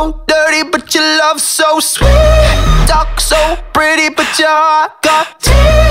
So dirty, but your love so sweet. Talk so pretty, but your heart got teeth.